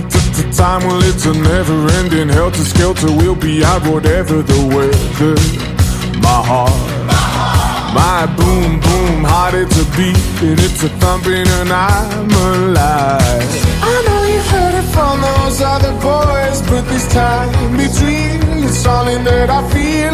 Time, well, it's a never ending helter skelter. We'll be out whatever the weather. My heart, my boom boom heart, it's a beat and it's a thumping, and I'm alive. I know you've heard it from those other boys, but this time real. It's something that I feel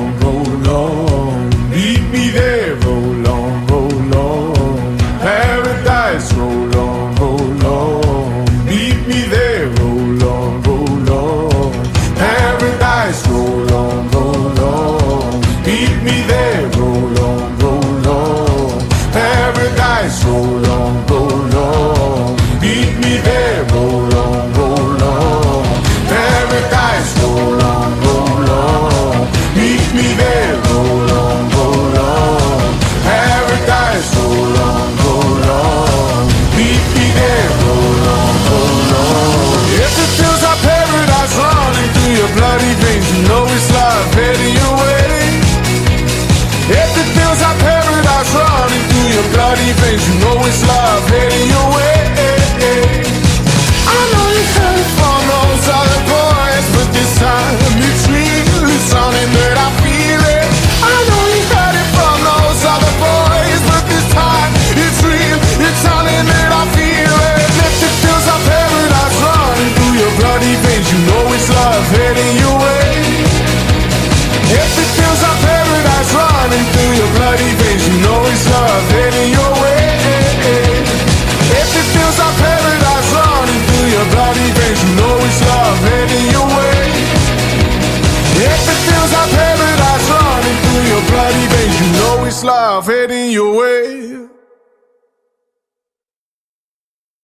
If it paradise running through your bloody veins, you know it's love heading I've hidden your way.